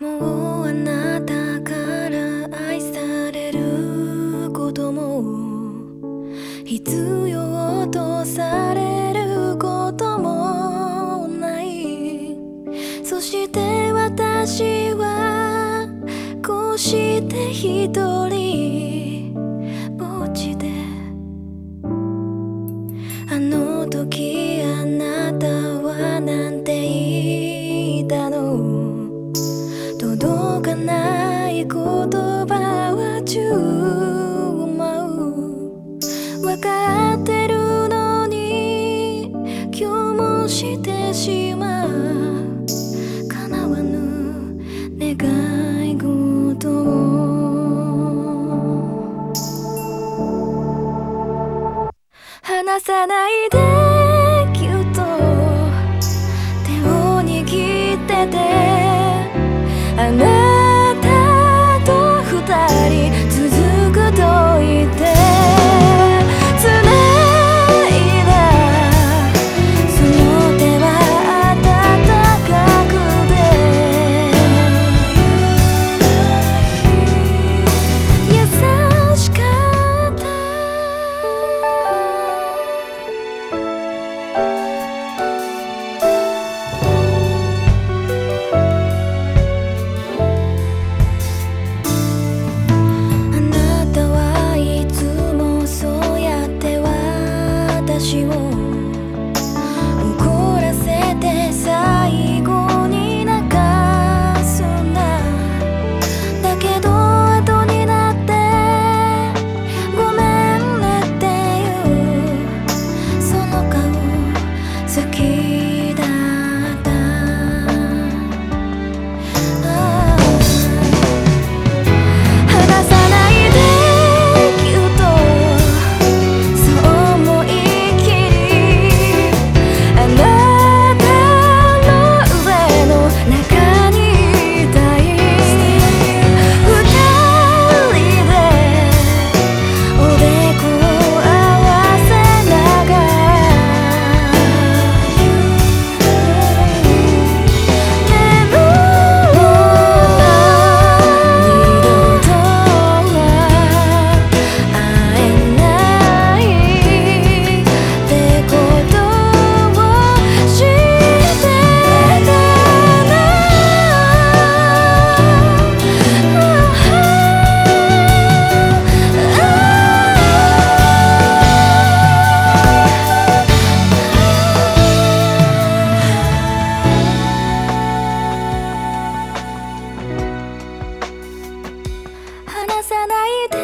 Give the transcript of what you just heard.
もうあなたから愛されることも必要とされることもない。そして私はこうして一人ぼっちで。あの時あなたはなんて言うらないでュっと手を握ってて。あなたと二人。ないで